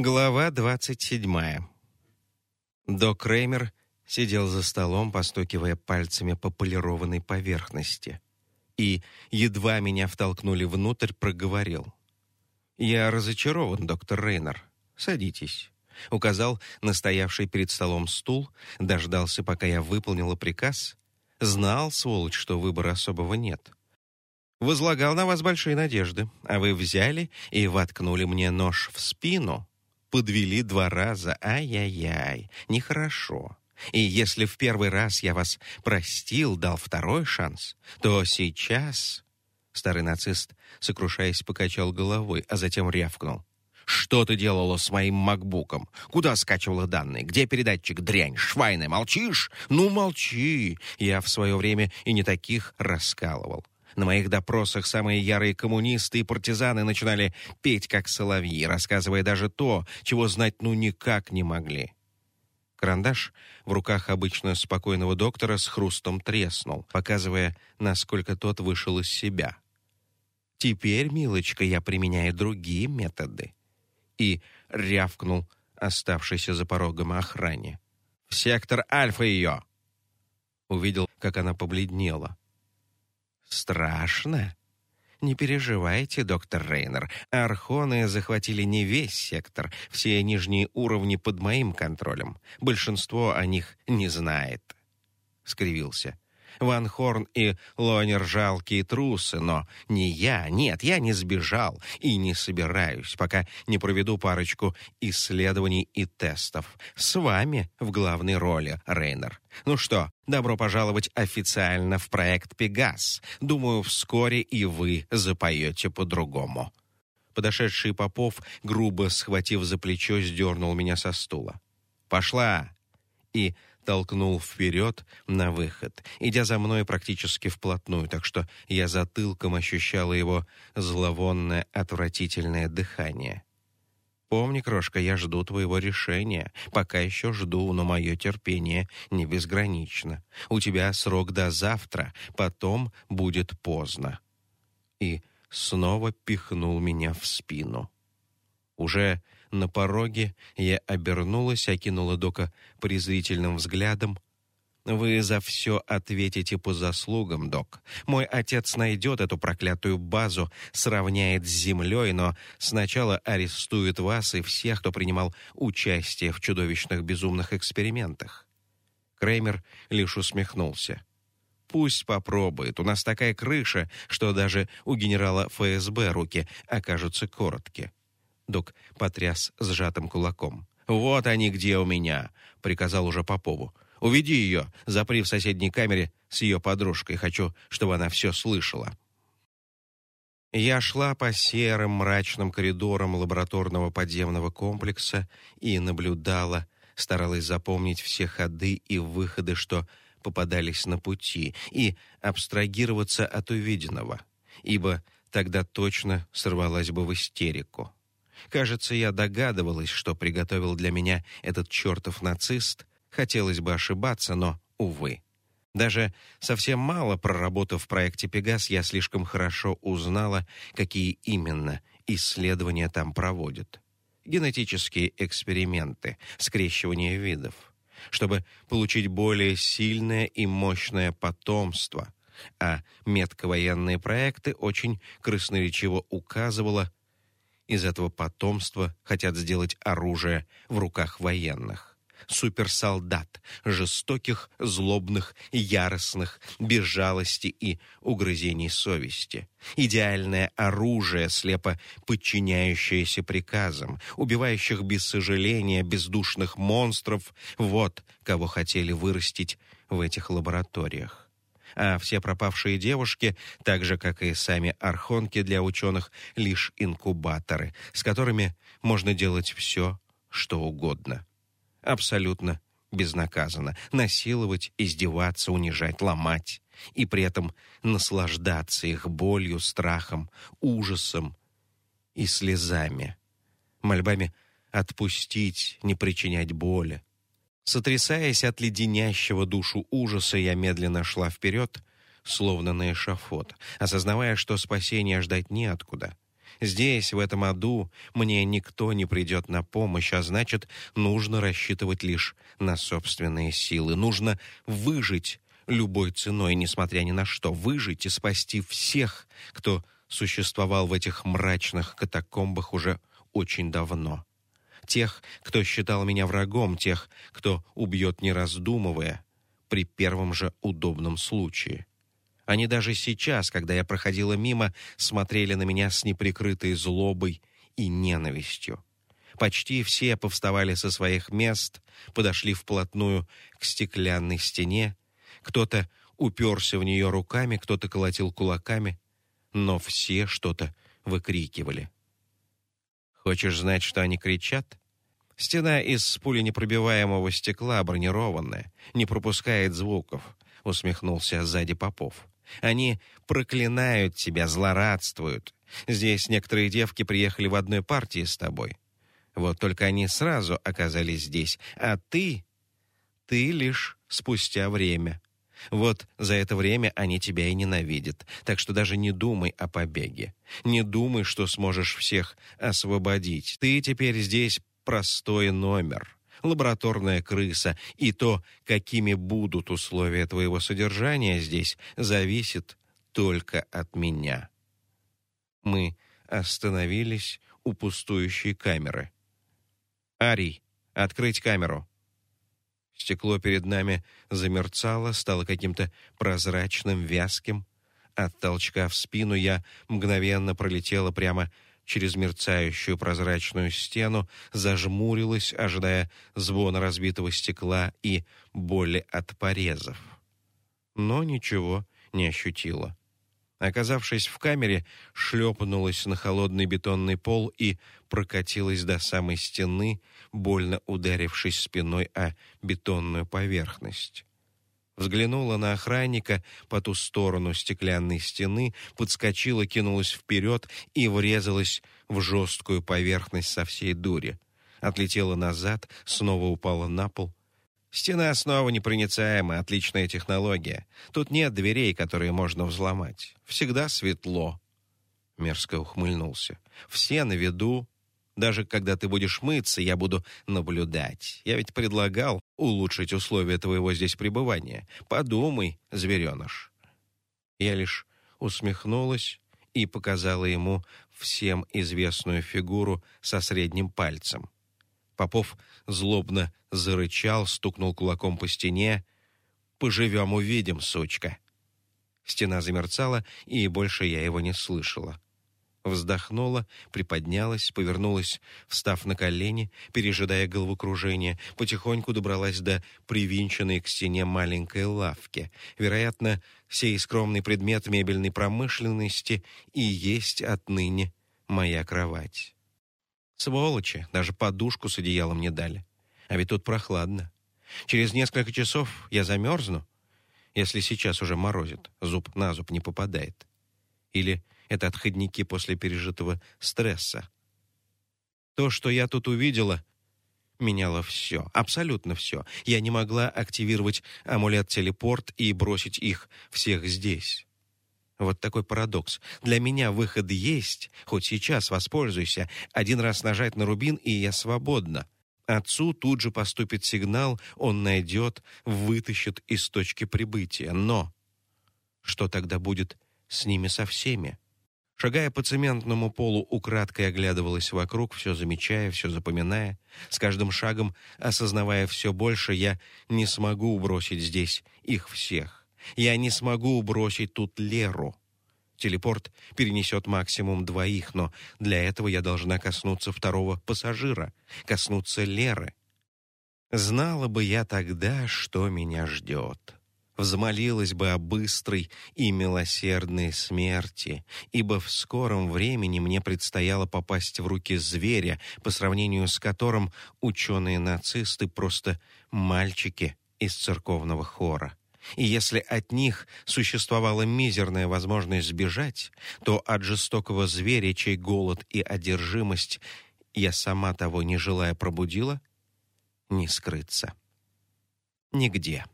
Глава 27. Док Реймер сидел за столом, постукивая пальцами по полированной поверхности. И, едва меня втолкнули внутрь, проговорил. «Я разочарован, доктор Рейнер. Садитесь». Указал на стоявший перед столом стул, дождался, пока я выполнила приказ. Знал, сволочь, что выбора особого нет. Возлагал на вас большие надежды, а вы взяли и воткнули мне нож в спину подвели два раза. Ай-яй-яй, нехорошо. И если в первый раз я вас простил, дал второй шанс, то сейчас...» Старый нацист, сокрушаясь, покачал головой, а затем рявкнул. «Что ты делала с моим макбуком? Куда скачивала данные? Где передатчик? Дрянь, швайная, молчишь? Ну, молчи! Я в свое время и не таких раскалывал. На моих допросах самые ярые коммунисты и партизаны начинали петь как соловьи, рассказывая даже то, чего знать ну никак не могли. Карандаш в руках обычно спокойного доктора с хрустом треснул, показывая, насколько тот вышел из себя. «Теперь, милочка, я применяю другие методы». И рявкнул оставшийся за порогом охране. «В сектор Альфа ее!» Увидел, как она побледнела. Страшно? Не переживайте, доктор Рейнер. Архоны захватили не весь сектор. Все нижние уровни под моим контролем. Большинство о них не знает. Скривился. Ван Хорн и Лонер жалкие трусы, но не я, нет, я не сбежал и не собираюсь, пока не проведу парочку исследований и тестов. С вами в главной роли, Рейнер. Ну что, добро пожаловать официально в проект «Пегас». Думаю, вскоре и вы запоете по-другому. Подошедший Попов, грубо схватив за плечо, сдернул меня со стула. «Пошла!» И толкнул вперед на выход, идя за мной практически вплотную, так что я затылком ощущала его зловонное, отвратительное дыхание. «Помни, крошка, я жду твоего решения. Пока еще жду, но мое терпение не безгранично. У тебя срок до завтра, потом будет поздно». И снова пихнул меня в спину. Уже на пороге я обернулась, окинула Дока презрительным взглядом. «Вы за все ответите по заслугам, док. Мой отец найдет эту проклятую базу, сравняет с землей, но сначала арестует вас и всех, кто принимал участие в чудовищных безумных экспериментах». Креймер лишь усмехнулся. «Пусть попробует. У нас такая крыша, что даже у генерала ФСБ руки окажутся короткие. Док потряс сжатым кулаком. «Вот они где у меня!» — приказал уже Попову. «Уведи ее, запри в соседней камере с ее подружкой. Хочу, чтобы она все слышала». Я шла по серым мрачным коридорам лабораторного подземного комплекса и наблюдала, старалась запомнить все ходы и выходы, что попадались на пути, и абстрагироваться от увиденного, ибо тогда точно сорвалась бы в истерику. Кажется, я догадывалась, что приготовил для меня этот чертов нацист. Хотелось бы ошибаться, но, увы. Даже совсем мало проработав в проекте «Пегас», я слишком хорошо узнала, какие именно исследования там проводят. Генетические эксперименты, скрещивание видов. Чтобы получить более сильное и мощное потомство. А метковоенные проекты очень красноречиво указывала, из этого потомства хотят сделать оружие в руках военных. Суперсолдат, жестоких, злобных, яростных, без жалости и угрызений совести. Идеальное оружие, слепо подчиняющееся приказам, убивающих без сожаления бездушных монстров. Вот кого хотели вырастить в этих лабораториях а все пропавшие девушки, так же, как и сами архонки для ученых, лишь инкубаторы, с которыми можно делать все, что угодно. Абсолютно безнаказанно. Насиловать, издеваться, унижать, ломать. И при этом наслаждаться их болью, страхом, ужасом и слезами. Мольбами отпустить, не причинять боли, Сотрясаясь от леденящего душу ужаса, я медленно шла вперед, словно на эшафот, осознавая, что спасения ждать неоткуда. Здесь, в этом аду, мне никто не придет на помощь, а значит, нужно рассчитывать лишь на собственные силы. Нужно выжить любой ценой, несмотря ни на что, выжить и спасти всех, кто существовал в этих мрачных катакомбах уже очень давно. Тех, кто считал меня врагом, тех, кто убьет не раздумывая, при первом же удобном случае. Они даже сейчас, когда я проходила мимо, смотрели на меня с неприкрытой злобой и ненавистью. Почти все повставали со своих мест, подошли вплотную к стеклянной стене. Кто-то уперся в нее руками, кто-то колотил кулаками, но все что-то выкрикивали. Хочешь знать, что они кричат? Стена из пуленепробиваемого стекла бронированная, не пропускает звуков, усмехнулся сзади Попов. Они проклинают тебя, злорадствуют. Здесь некоторые девки приехали в одной партии с тобой. Вот только они сразу оказались здесь, а ты... Ты лишь спустя время. Вот за это время они тебя и ненавидят. Так что даже не думай о побеге. Не думай, что сможешь всех освободить. Ты теперь здесь простой номер лабораторная крыса, и то, какими будут условия твоего содержания здесь, зависит только от меня. Мы остановились у пустующей камеры. «Арий, открыть камеру!» Стекло перед нами замерцало, стало каким-то прозрачным, вязким. От толчка в спину я мгновенно пролетела прямо через мерцающую прозрачную стену, зажмурилась, ожидая звона разбитого стекла и боли от порезов. Но ничего не ощутила. Оказавшись в камере, шлепнулась на холодный бетонный пол и прокатилась до самой стены, больно ударившись спиной о бетонную поверхность взглянула на охранника по ту сторону стеклянной стены, подскочила, кинулась вперед и врезалась в жесткую поверхность со всей дури. Отлетела назад, снова упала на пол. Стена снова непроницаема, отличная технология. Тут нет дверей, которые можно взломать. Всегда светло. Мерзко ухмыльнулся. Все на виду, даже когда ты будешь мыться, я буду наблюдать. Я ведь предлагал улучшить условия твоего здесь пребывания. Подумай, звереныш». Я лишь усмехнулась и показала ему всем известную фигуру со средним пальцем. Попов злобно зарычал, стукнул кулаком по стене. «Поживем, увидим, сучка!» Стена замерцала, и больше я его не слышала вздохнула, приподнялась, повернулась, встав на колени, пережидая головокружение, потихоньку добралась до привинченной к стене маленькой лавки. Вероятно, сей скромный предмет мебельной промышленности и есть отныне моя кровать. Сволочи, даже подушку с одеялом не дали. А ведь тут прохладно. Через несколько часов я замерзну, если сейчас уже морозит, зуб на зуб не попадает. Или это отходники после пережитого стресса. То, что я тут увидела, меняло все, абсолютно все. Я не могла активировать амулет-телепорт и бросить их всех здесь. Вот такой парадокс. Для меня выход есть, хоть сейчас воспользуйся. Один раз нажать на рубин, и я свободна. Отцу тут же поступит сигнал, он найдет, вытащит из точки прибытия. Но что тогда будет с ними со всеми? Шагая по цементному полу, украдкой оглядывалась вокруг, все замечая, все запоминая. С каждым шагом, осознавая все больше, я не смогу бросить здесь их всех. Я не смогу бросить тут Леру. Телепорт перенесет максимум двоих, но для этого я должна коснуться второго пассажира, коснуться Леры. Знала бы я тогда, что меня ждет взмолилась бы о быстрой и милосердной смерти, ибо в скором времени мне предстояло попасть в руки зверя, по сравнению с которым ученые-нацисты просто мальчики из церковного хора. И если от них существовала мизерная возможность сбежать, то от жестокого зверя, чей голод и одержимость я сама того не желая пробудила, не скрыться. Нигде.